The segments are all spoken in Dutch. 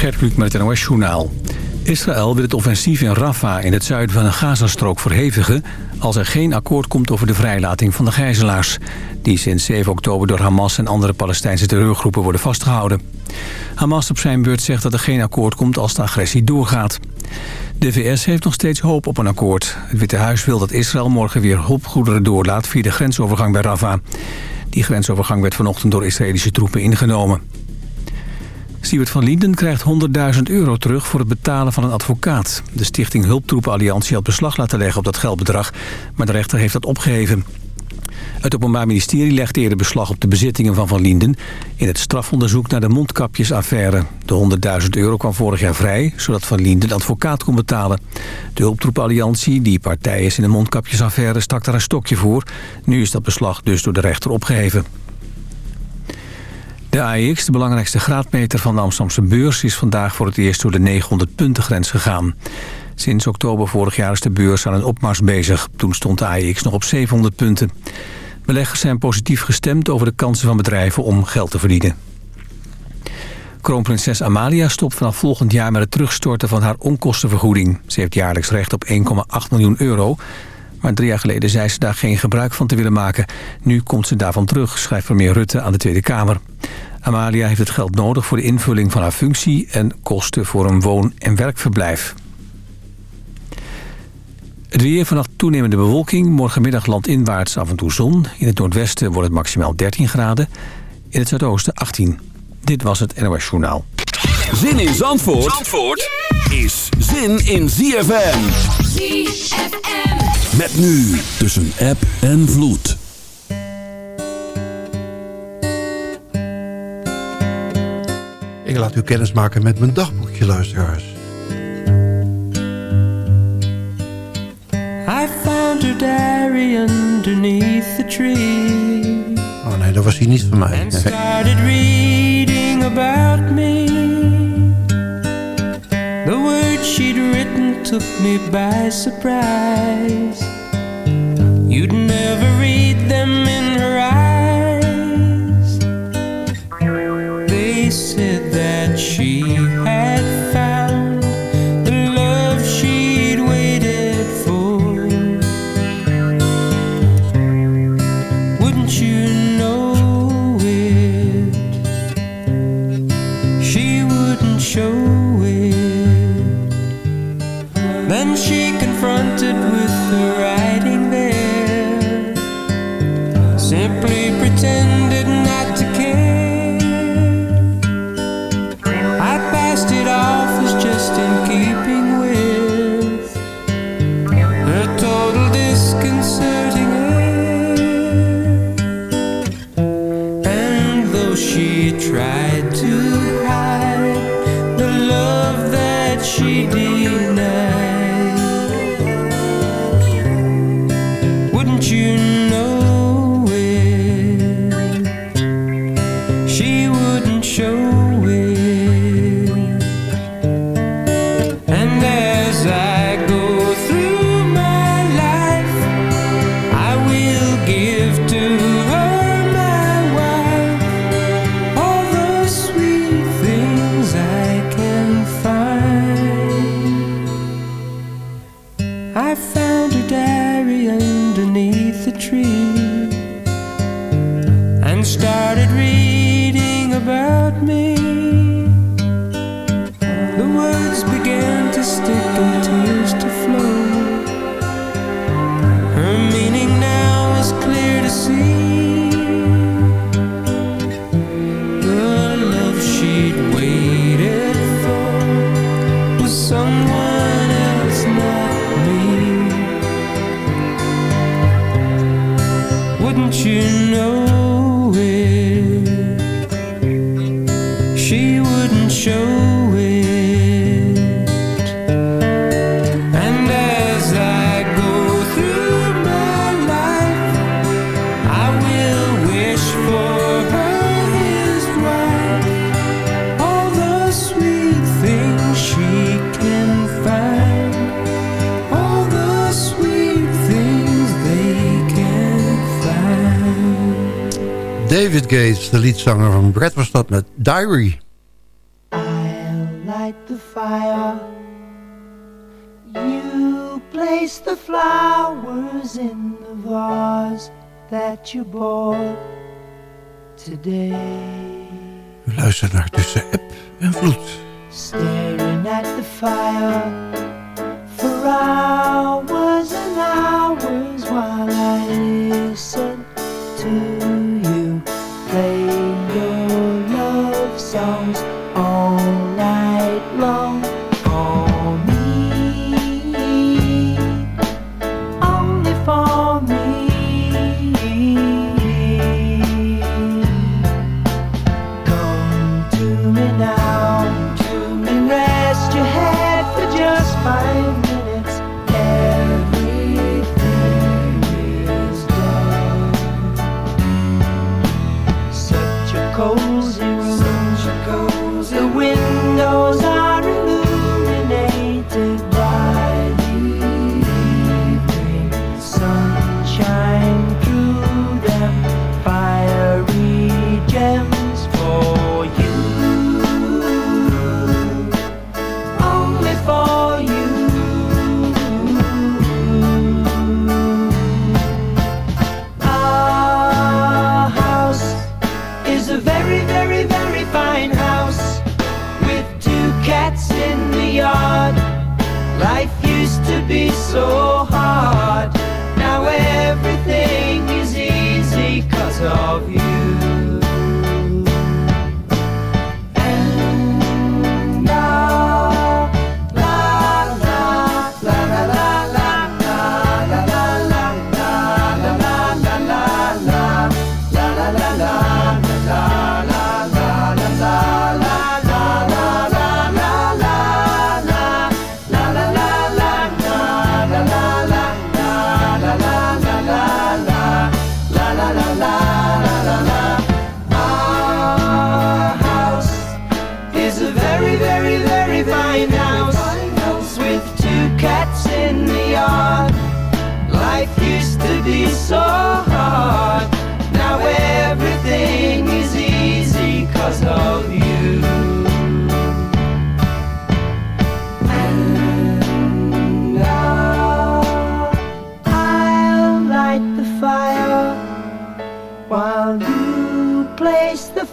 Gert met het NOS-journaal. Israël wil het offensief in Rafah in het zuiden van de Gazastrook verhevigen... als er geen akkoord komt over de vrijlating van de gijzelaars... die sinds 7 oktober door Hamas en andere Palestijnse terreurgroepen worden vastgehouden. Hamas op zijn beurt zegt dat er geen akkoord komt als de agressie doorgaat. De VS heeft nog steeds hoop op een akkoord. Het Witte Huis wil dat Israël morgen weer hulpgoederen doorlaat... via de grensovergang bij Rafah. Die grensovergang werd vanochtend door Israëlische troepen ingenomen. Siewert van Linden krijgt 100.000 euro terug voor het betalen van een advocaat. De stichting Hulptroepenalliantie had beslag laten leggen op dat geldbedrag... maar de rechter heeft dat opgeheven. Het Openbaar Ministerie legde eerder beslag op de bezittingen van Van Linden... in het strafonderzoek naar de mondkapjesaffaire. De 100.000 euro kwam vorig jaar vrij, zodat Van Linden advocaat kon betalen. De hulptroepenalliantie, die partij is in de mondkapjesaffaire, stak daar een stokje voor. Nu is dat beslag dus door de rechter opgeheven. De AEX, de belangrijkste graadmeter van de Amsterdamse beurs... is vandaag voor het eerst door de 900-puntengrens gegaan. Sinds oktober vorig jaar is de beurs aan een opmars bezig. Toen stond de AEX nog op 700 punten. Beleggers zijn positief gestemd over de kansen van bedrijven om geld te verdienen. Kroonprinses Amalia stopt vanaf volgend jaar met het terugstorten van haar onkostenvergoeding. Ze heeft jaarlijks recht op 1,8 miljoen euro. Maar drie jaar geleden zei ze daar geen gebruik van te willen maken. Nu komt ze daarvan terug, schrijft premier Rutte aan de Tweede Kamer. Amalia heeft het geld nodig voor de invulling van haar functie... en kosten voor een woon- en werkverblijf. Het weer vannacht toenemende bewolking. Morgenmiddag landinwaarts af en toe zon. In het noordwesten wordt het maximaal 13 graden. In het zuidoosten 18. Dit was het NOS Journaal. Zin in Zandvoort, Zandvoort is zin in ZFM. ZFM. Met nu tussen app en vloed. Ik laat u kennis maken met mijn dagboekje, luisteraars. I found her diary underneath the tree. Oh nee, dat was hij niet van mij. And started reading about me. Took me by surprise. You'd never read them in Gates, de liedzanger van Brad was dat met Diary.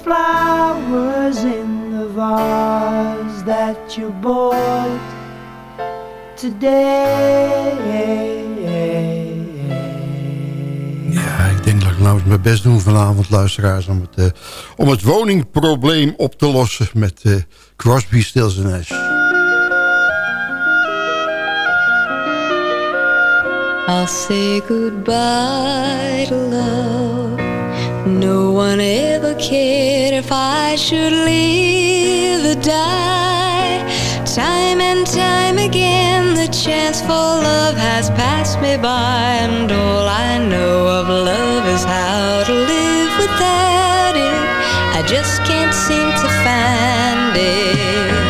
flowers in the vase that you bought today. Ja, ik denk dat ik nou eens mijn best doen vanavond, luisteraars... om het, eh, om het woningprobleem op te lossen met eh, Crosby, Stills Nash. I'll say goodbye to love No one ever cared if I should live or die. Time and time again, the chance for love has passed me by, and all I know of love is how to live without it. I just can't seem to find it.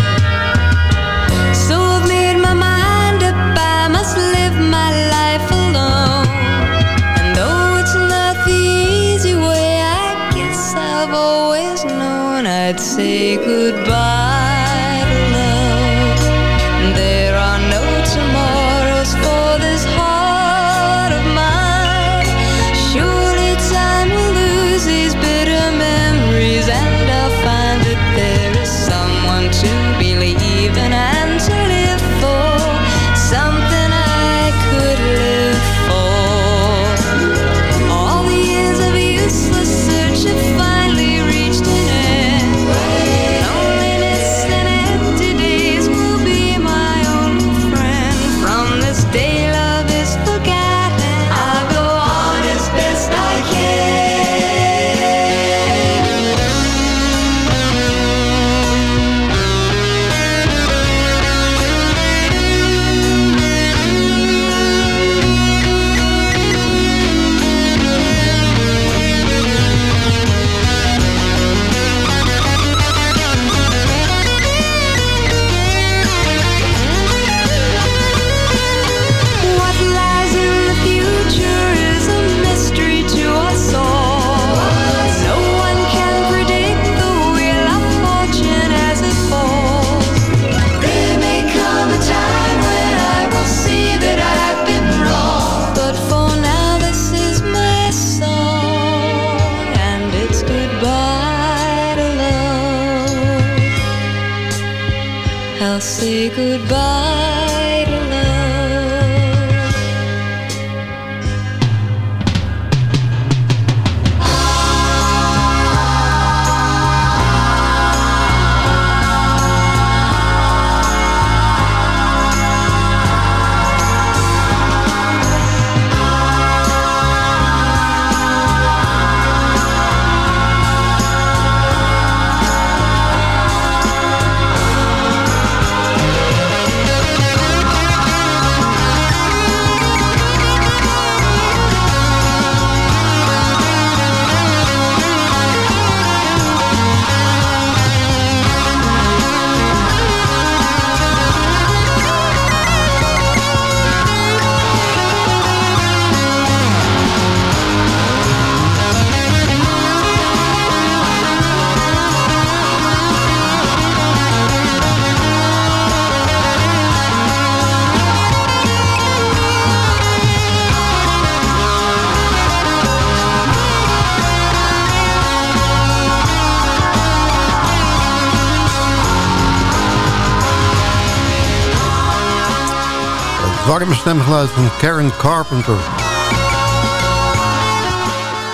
Warme stemgeluid van Karen Carpenter.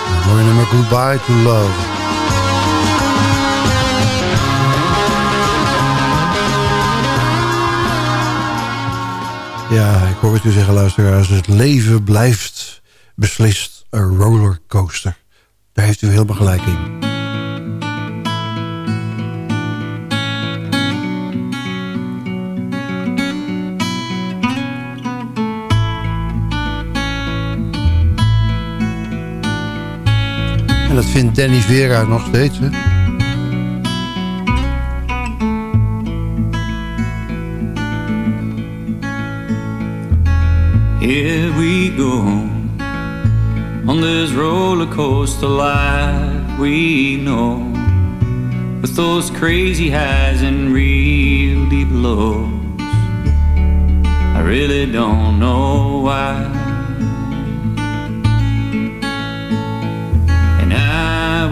Het mooie nummer Goodbye to Love. Ja, ik hoor het u zeggen, luisteraars. Het leven blijft beslist een rollercoaster. Daar heeft u helemaal gelijk in. En dat vindt Danny Vera nog steeds, hè? Here we go on this roller coaster life we know, with those crazy highs and real deep lows. I really don't know why.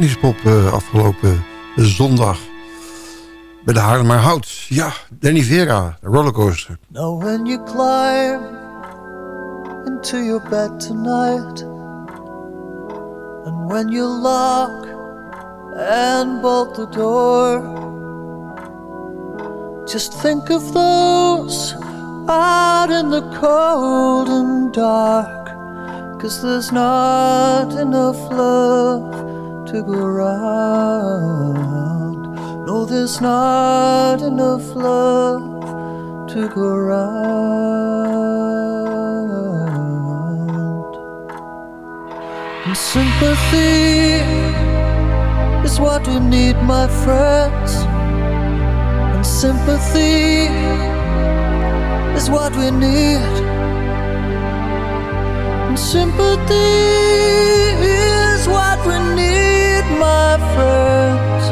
het bevrijdingspop eh, afgelopen zondag. Bij de Haarlemmerhout. Ja, Danny Vera, de rollercoaster. Now when you climb into your bed tonight And when you lock and bolt the door Just think of those out in the cold and dark Cause there's not enough love to go around No, there's not enough love to go round. And sympathy is what we need, my friends. And sympathy is what we need. And sympathy my friends.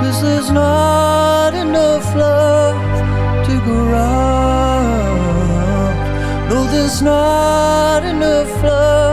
Cause there's not enough love to go round. No, there's not enough love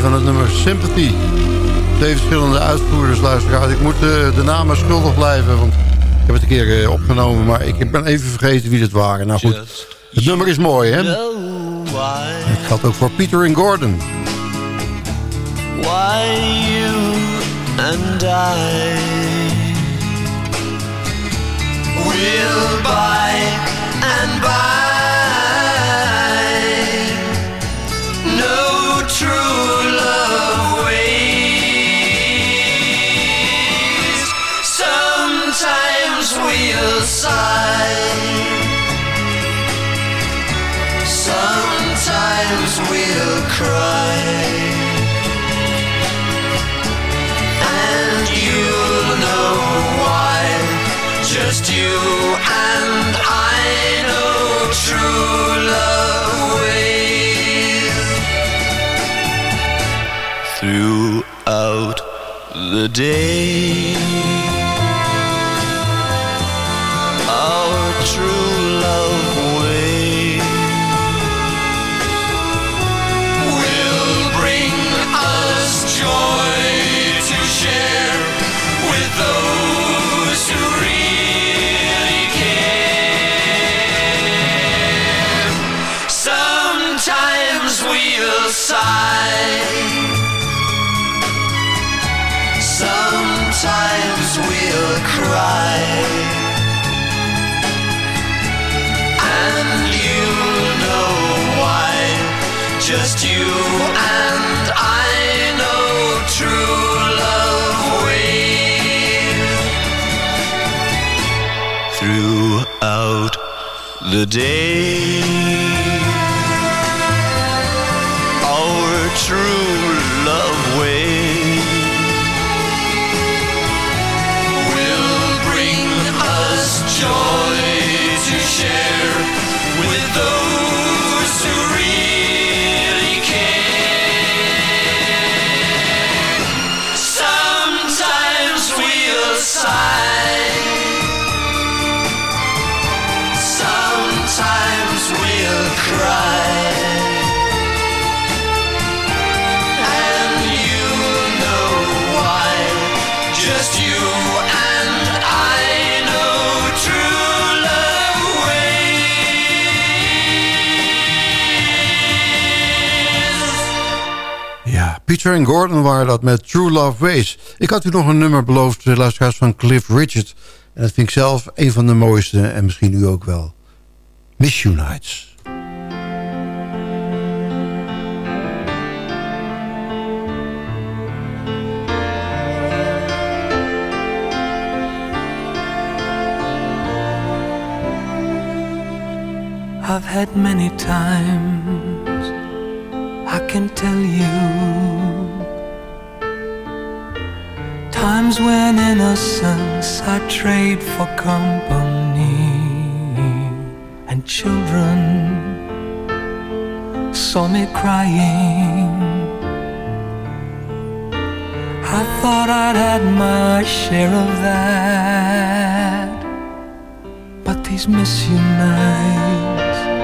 van het nummer Sympathy. Twee verschillende uitvoerders, luisteraars. Ik moet eh, de namen schuldig blijven, want ik heb het een keer eh, opgenomen... maar ik ben even vergeten wie het waren. Nou goed, het nummer is mooi, hè? Het geldt ook voor Peter en Gordon. Why you and I will by and by no true we'll. Sometimes we'll cry. And you'll know why. Just you and I know true love ways. Throughout the day, true the en Gordon waren dat met True Love Ways. Ik had u nog een nummer beloofd, de luisteraars van Cliff Richard. En dat vind ik zelf een van de mooiste en misschien u ook wel. Miss You Nights. I've had many times, I can tell you. Times when innocence I trade for company, and children saw me crying. I thought I'd had my share of that, but these miss you nights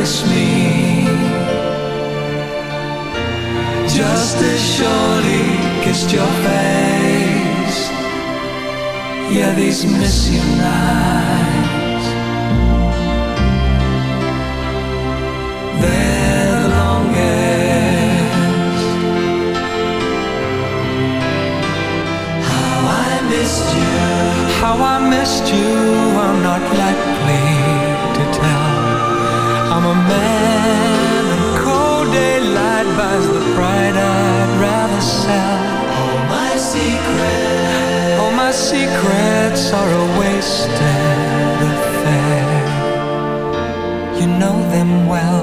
embrace me. Just as surely kissed your face. Yeah, these missing nights. They're the longest. How I missed you. How I missed you, I'm not. I'm a man, and cold daylight buys the pride I'd rather sell. All my secrets, all my secrets are a wasted affair. You know them well.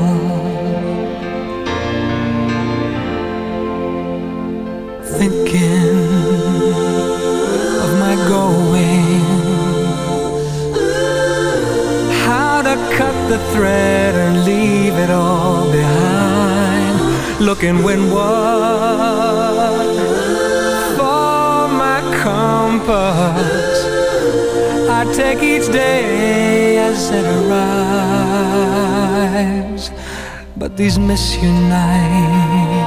The thread and leave it all behind. Looking windward for my compass. I take each day as it arrives. But these miss you nights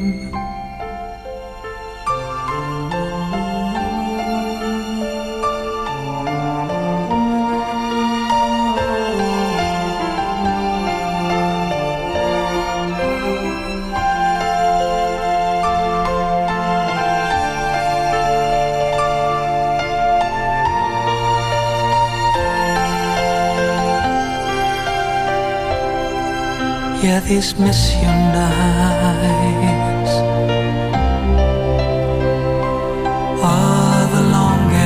share is mission are the longest.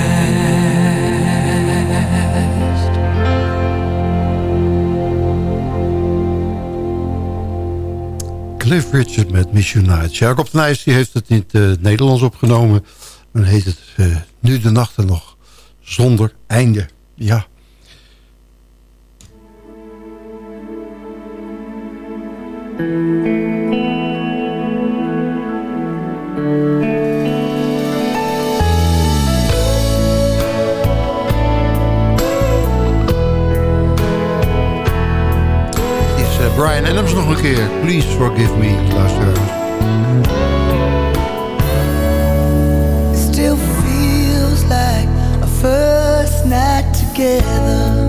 Cliff Richard met Mission Nights. Jacob de Nijs heeft het in het eh, Nederlands opgenomen. Dan heet het eh, Nu de Nachten nog zonder einde. Ja. Eh, Brian Adams nog een keer. Please forgive me, luisteraars. It still feels like a first night together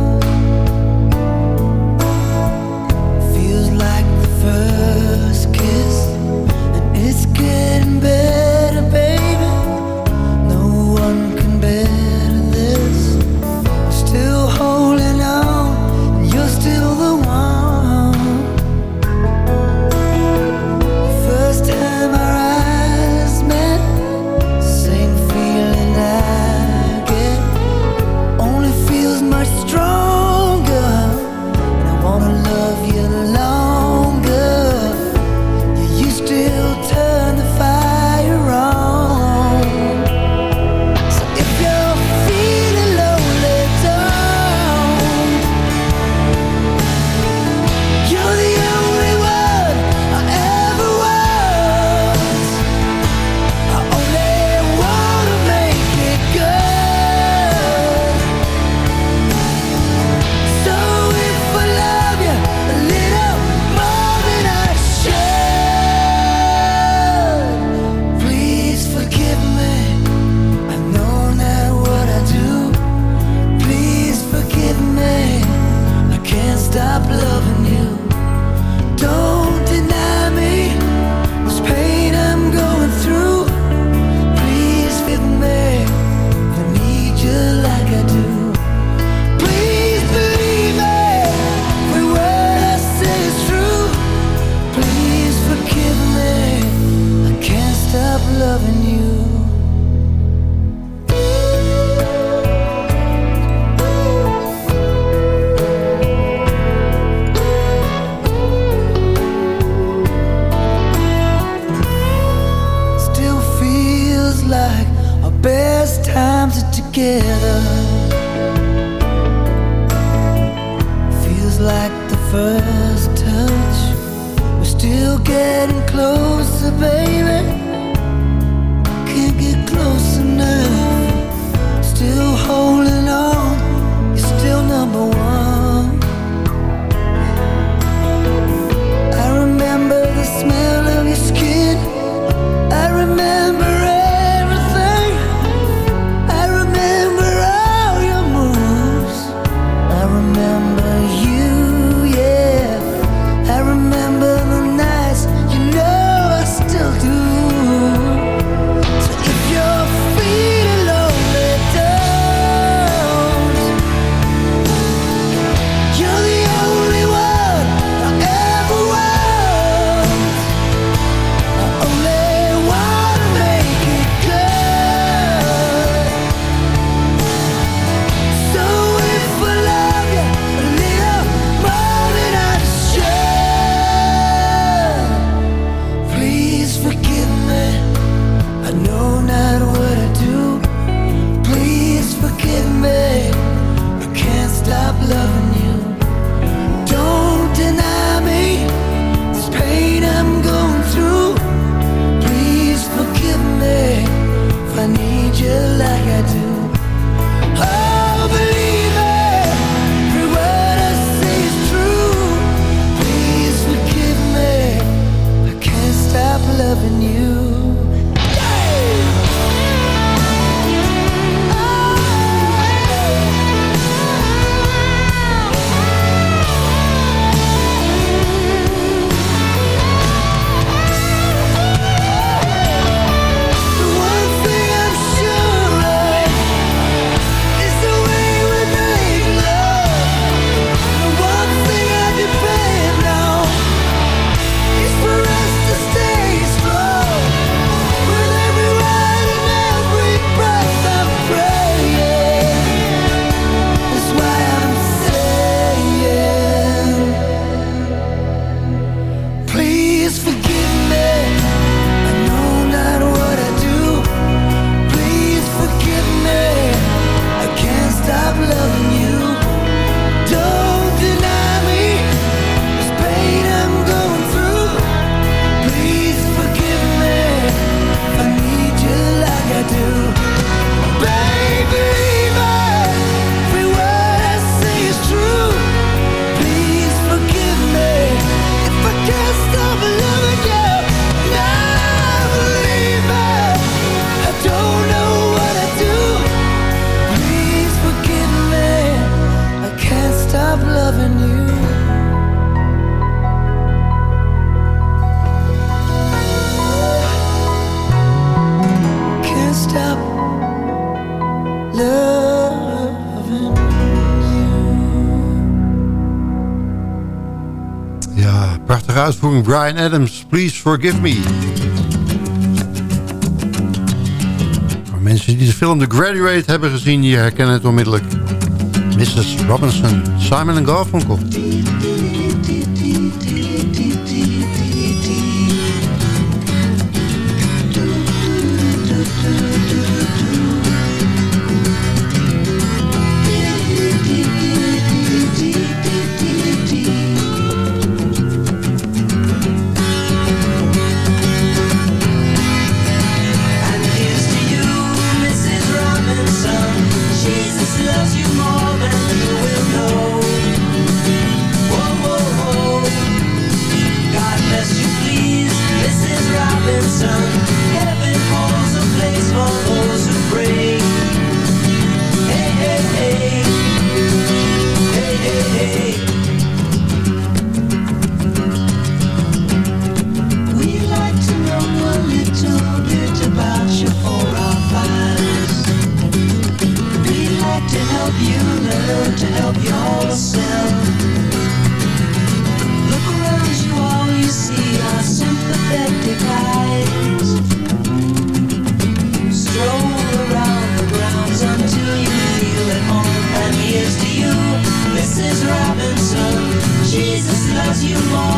uitvoering Brian Adams, Please Forgive Me. Mensen die de film The Graduate hebben gezien, die herkennen het onmiddellijk. Mrs. Robinson, Simon Garfunkel. you more.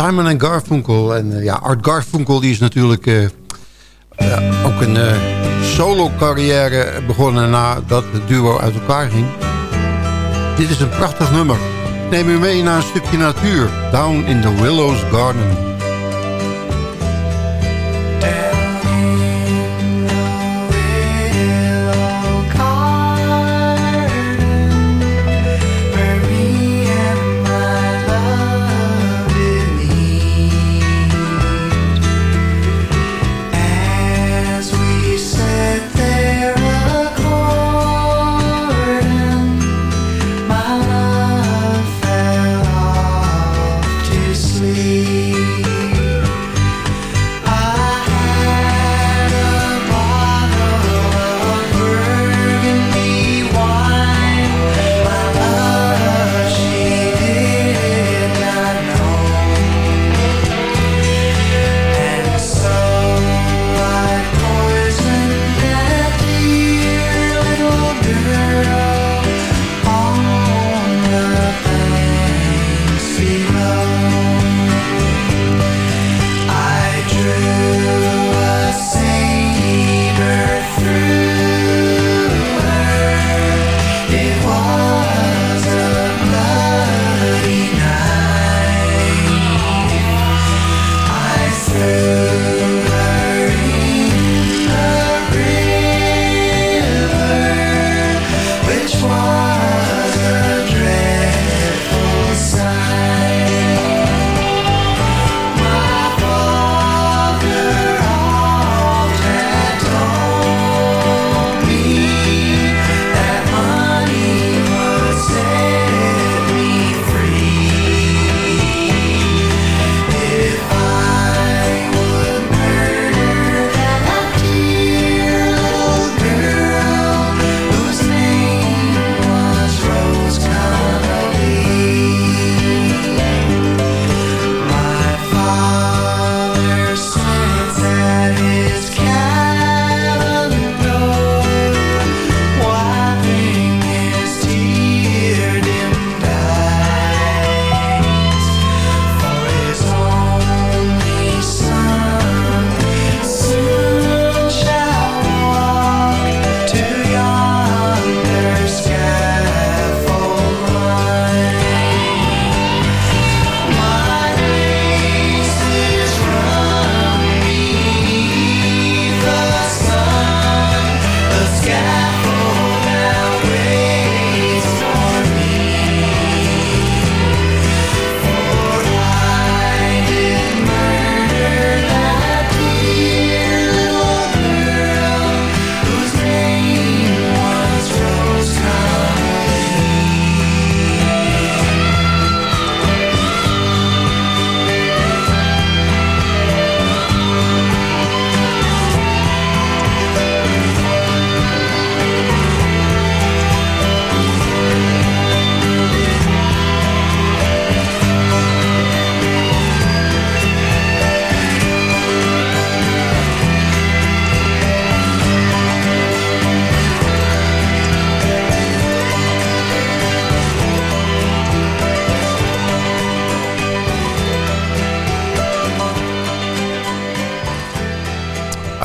Simon en Garfunkel. En eh, ja, Art Garfunkel die is natuurlijk eh, eh, ook een solo carrière begonnen nadat het duo uit elkaar ging. Dit is een prachtig nummer. Neem u mee naar een stukje natuur. Down in the Willows Garden.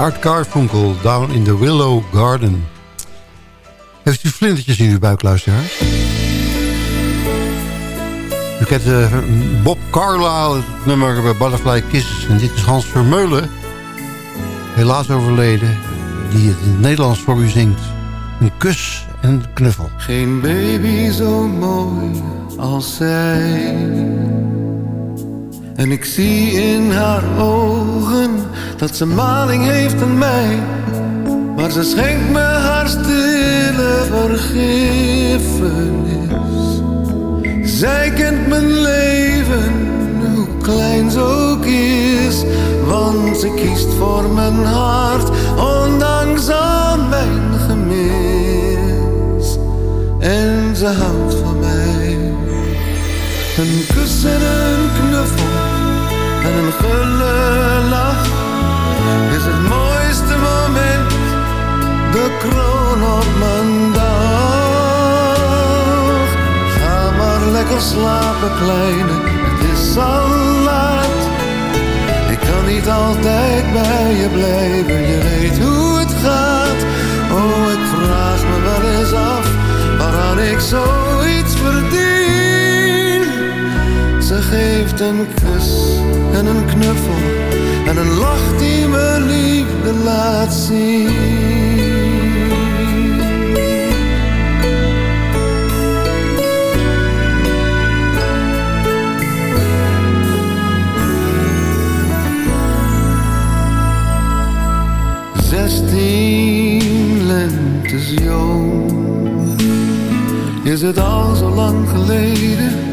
Art Carfunkel, Down in the Willow Garden. Heeft u vlindertjes in uw buik, luisteraar? U kent eh, Bob Carlyle, het nummer Butterfly Kisses. En dit is Hans Vermeulen, helaas overleden, die het in het Nederlands voor u zingt. Een kus en een knuffel. Geen baby zo mooi als zij. En ik zie in haar ogen dat ze maling heeft aan mij. Maar ze schenkt me haar stille vergiffenis. Zij kent mijn leven, hoe klein ze ook is. Want ze kiest voor mijn hart, ondanks al mijn gemis. En ze houdt van mij. Een kus en een knuffel en een gulle is het mooiste moment, de kroon op mijn dag. Ga maar lekker slapen, kleine, het is al laat. Ik kan niet altijd bij je blijven, je weet hoe het gaat. Oh, ik vraag me wel eens af, waaraan ik zoiets een kus en een knuffel en een lach die me liefde laat zien. Zestien lentes jong is het al zo lang geleden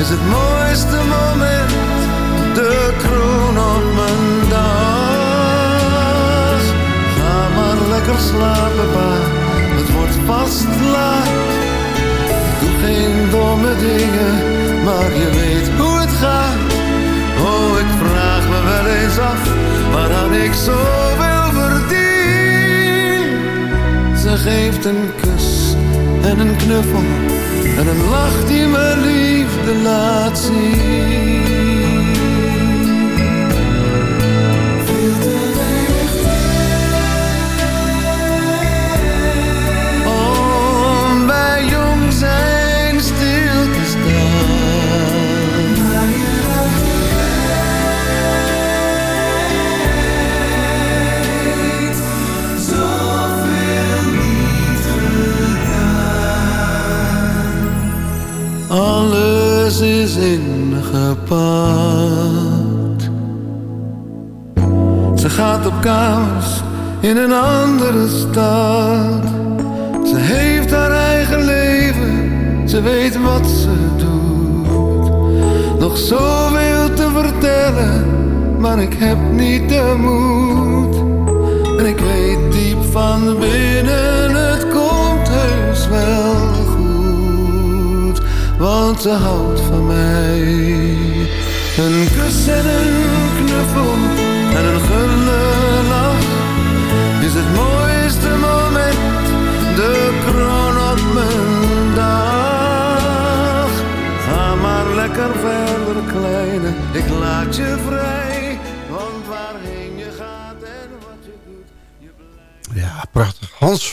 is het mooiste moment, de kroon op mijn dag. Ga maar lekker slapen, pa, het wordt vast laat. Doe geen domme dingen, maar je weet hoe het gaat. Oh, ik vraag me wel eens af, waaraan ik zoveel verdien. Ze geeft een kus en een knuffel en een lach die me liefde laat zien.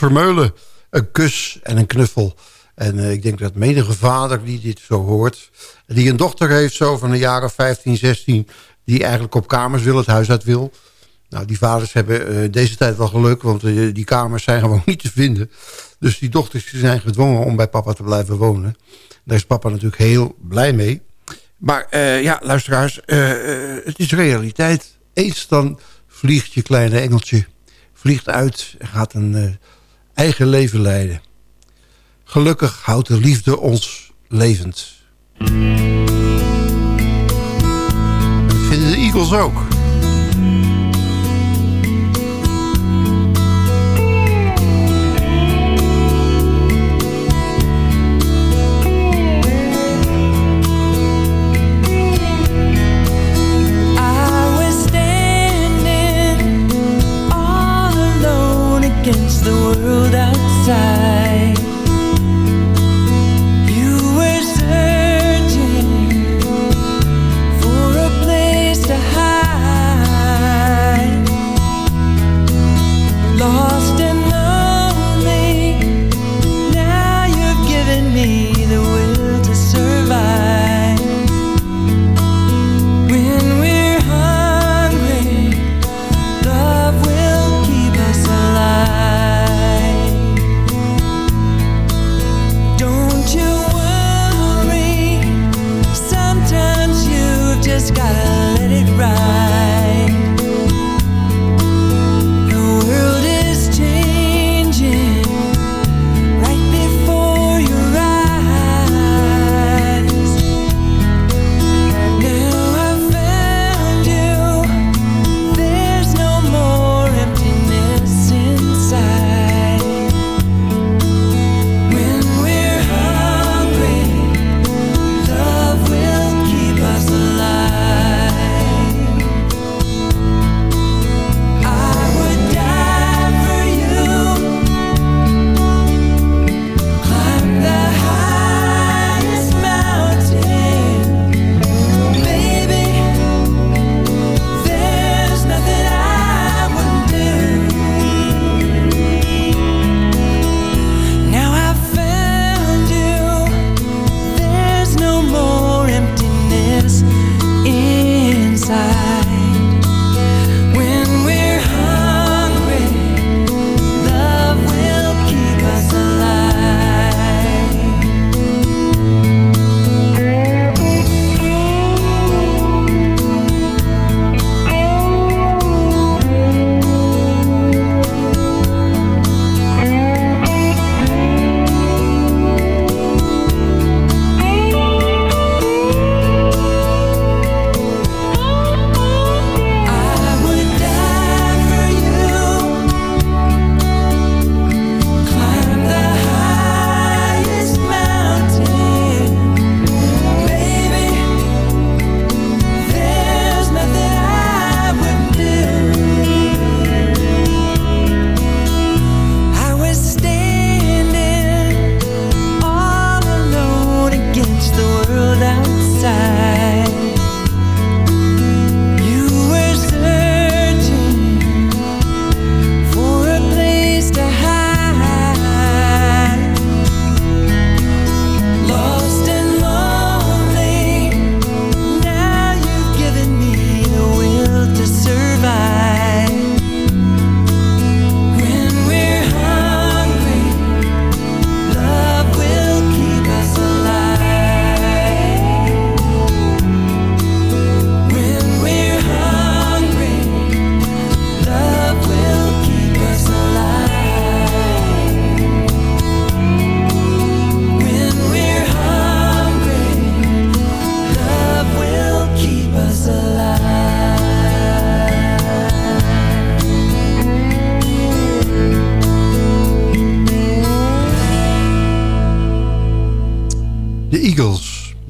Vermeulen, een kus en een knuffel. En eh, ik denk dat menige vader die dit zo hoort... die een dochter heeft zo van jaar of 15, 16... die eigenlijk op kamers wil, het huis uit wil... Nou, die vaders hebben eh, deze tijd wel geluk... want eh, die kamers zijn gewoon niet te vinden. Dus die dochters zijn gedwongen om bij papa te blijven wonen. Daar is papa natuurlijk heel blij mee. Maar ja, luisteraars, het is realiteit. Eens dan vliegt je kleine engeltje... vliegt uit gaat een eigen leven leiden. Gelukkig houdt de liefde ons levend. En dat vinden de Eagles ook.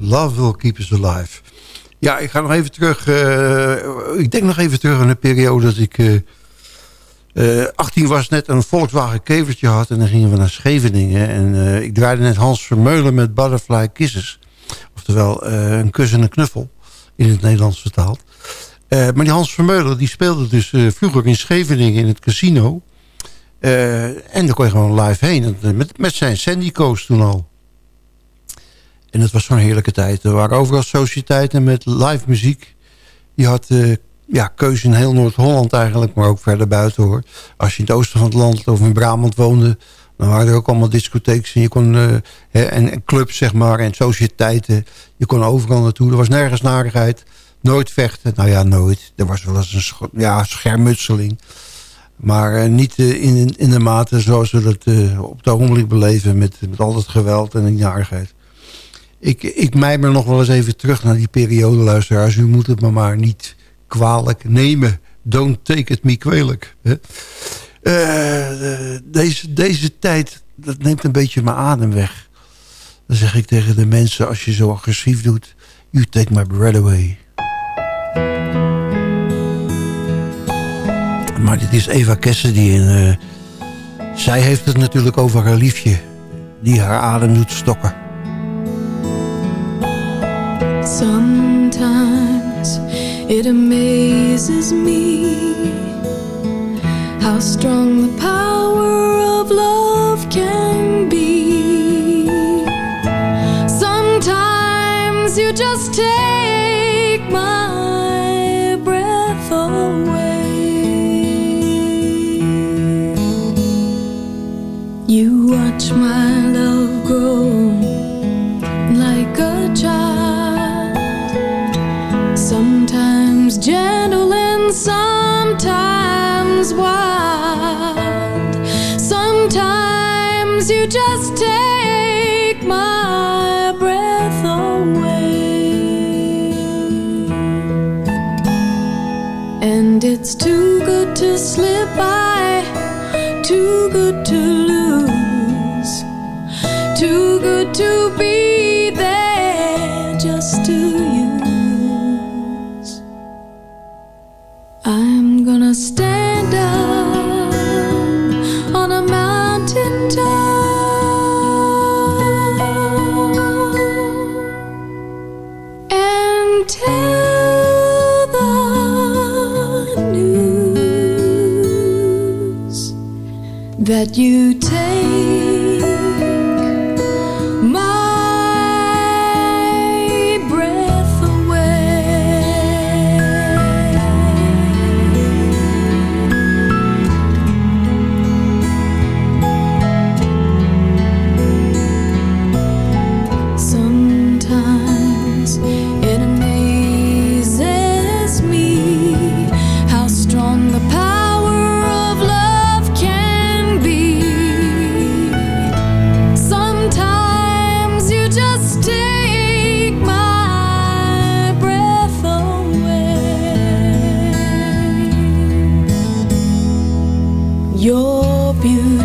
Love Will Keep Us Alive. Ja, ik ga nog even terug. eh, ik denk nog even terug aan de periode dat ik... eh, eh, 18 was net een Volkswagen kevertje had. En dan gingen we naar Scheveningen. En eh, ik draaide net Hans Vermeulen met Butterfly Kisses. Oftewel eh, een kus en een knuffel. In het Nederlands vertaald. Eh, maar die Hans Vermeulen die speelde dus eh, vroeger in Scheveningen in het casino. Eh, en daar kon je gewoon live heen. En, eh, Met, met zijn Sandico's toen al. En dat was zo'n heerlijke tijd. Er waren overal sociëteiten met live muziek. Je had eh, ja, keuze in heel Noord-Holland eigenlijk, maar ook verder buiten hoor. Als je in het oosten van het land of in Brabant woonde... dan waren er ook allemaal discotheeks en, je kon, eh, en, clubs zeg maar, en sociëteiten. Je kon overal naartoe. Er was nergens narigheid. Nooit vechten. Nou ja, nooit. Er was wel eens een ja, schermutseling. Maar eh, niet in, in de mate zoals we dat op het ogenblik beleven... met, met al het geweld en die narigheid. Ik, ik mijmer nog wel eens even terug naar die periode, luisteraars. U moet het me maar niet kwalijk nemen. Don't take it me kwalijk. Eh, deze, deze tijd, dat neemt een beetje mijn adem weg. Dan zeg ik tegen de mensen, als je zo agressief doet... You take my breath away. Maar dit is Eva Cassidy en eh, zij heeft het natuurlijk over haar liefje... die haar adem doet stokken. Sometimes it amazes me how strong the power of love can be. Sometimes you just take that you Your beauty's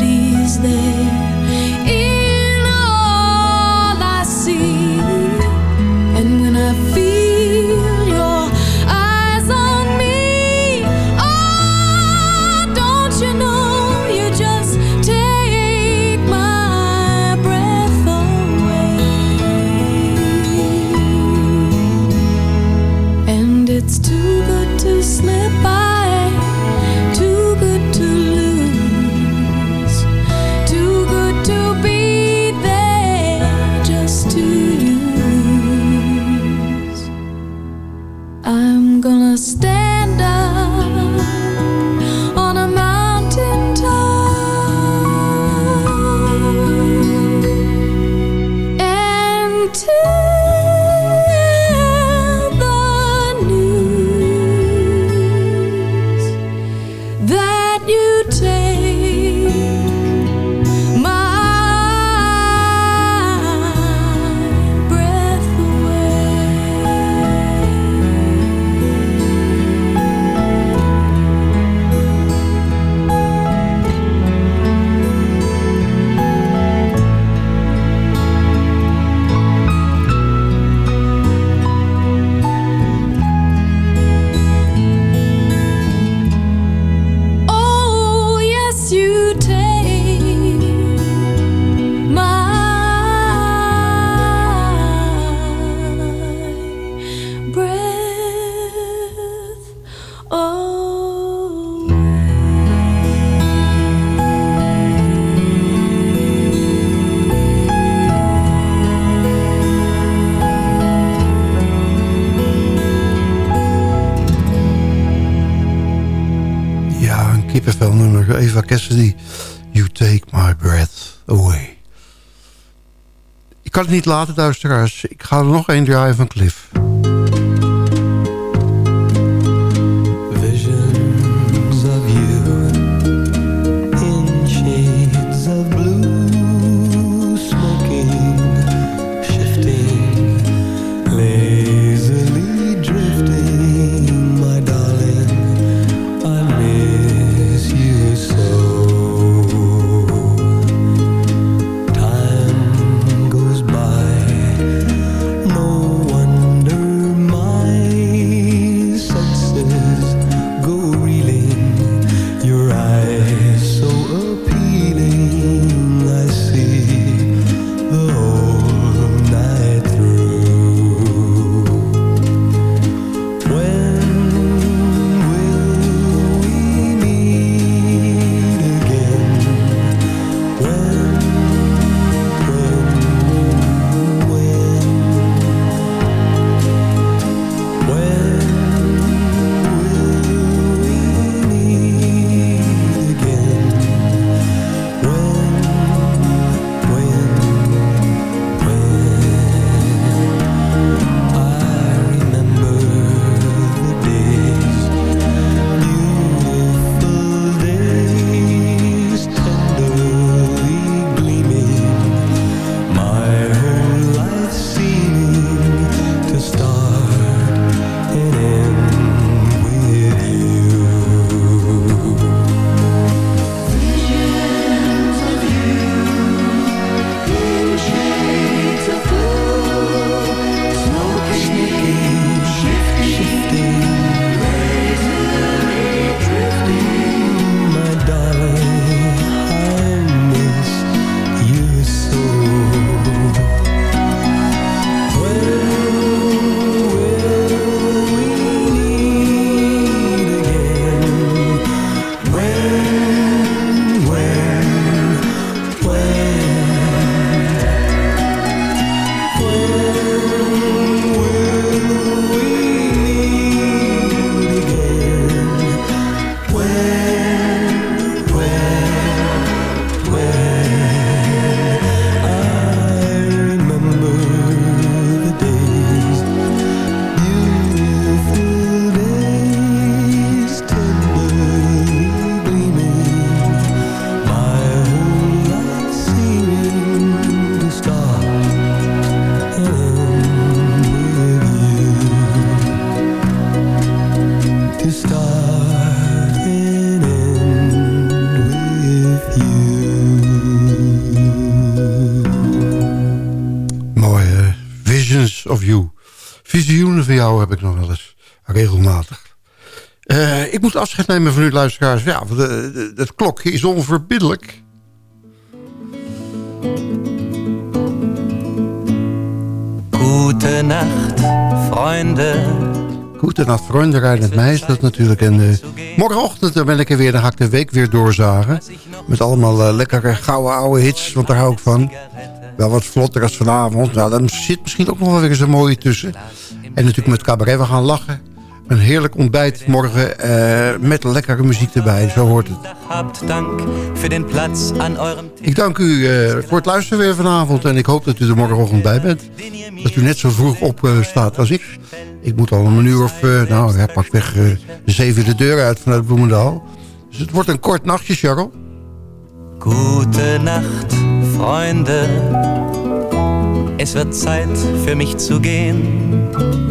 kippenvel nummer. Eva Cassidy. You take my breath away. Ik kan het niet laten, luisteraars. Ik ga er nog één draaien van Cliff. Afscheid nemen van u, luisteraars. Ja, eh, de- het klokje is onverbiddelijk. Goedenacht, vrienden, rijden met mij is dat natuurlijk. En eh, morgenochtend dan ben ik er weer, dan ga ik de week weer doorzagen. Met allemaal eh, lekkere gouden oude hits, want daar hou ik van. Wel wat vlotter als vanavond. Nou, dan zit misschien ook nog wel weer eens een mooie tussen. En natuurlijk met cabaret, we gaan lachen. Een heerlijk ontbijt morgen eh, met lekkere muziek erbij, zo hoort het. Ik dank u eh, voor het luisteren weer vanavond. En ik hoop dat u er morgenochtend bij bent. Dat u net zo vroeg op eh, staat als ik. Ik moet al een uur of, nou, ja, pak weg zeven de deur uit vanuit Bloemendaal. Dus het wordt een kort nachtje, Charles. Gute Nacht, Freunde. Es wird Zeit für mich zu gehen.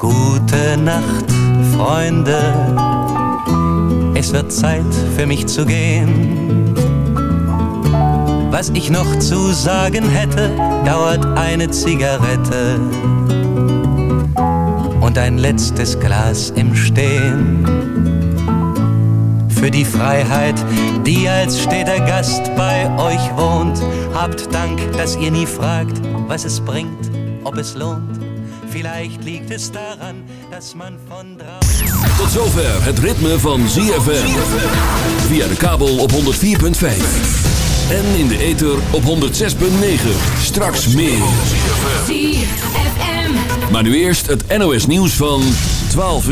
Gute Nacht, Freunde. Es wird Zeit für mich zu gehen. Was ich noch zu sagen hätte, dauert eine Zigarette und ein letztes Glas im Stehen. Für die Freiheit, die als steter Gast bei euch wohnt, habt Dank, dass ihr nie fragt, was es bringt, ob es lohnt. Vielleicht liegt es daran, dass man von draußen... Tot zover het ritme van ZFM. Via de kabel op 104.5. En in de ether op 106.9. Straks meer. ZFM. Maar nu eerst het NOS nieuws van 12 uur.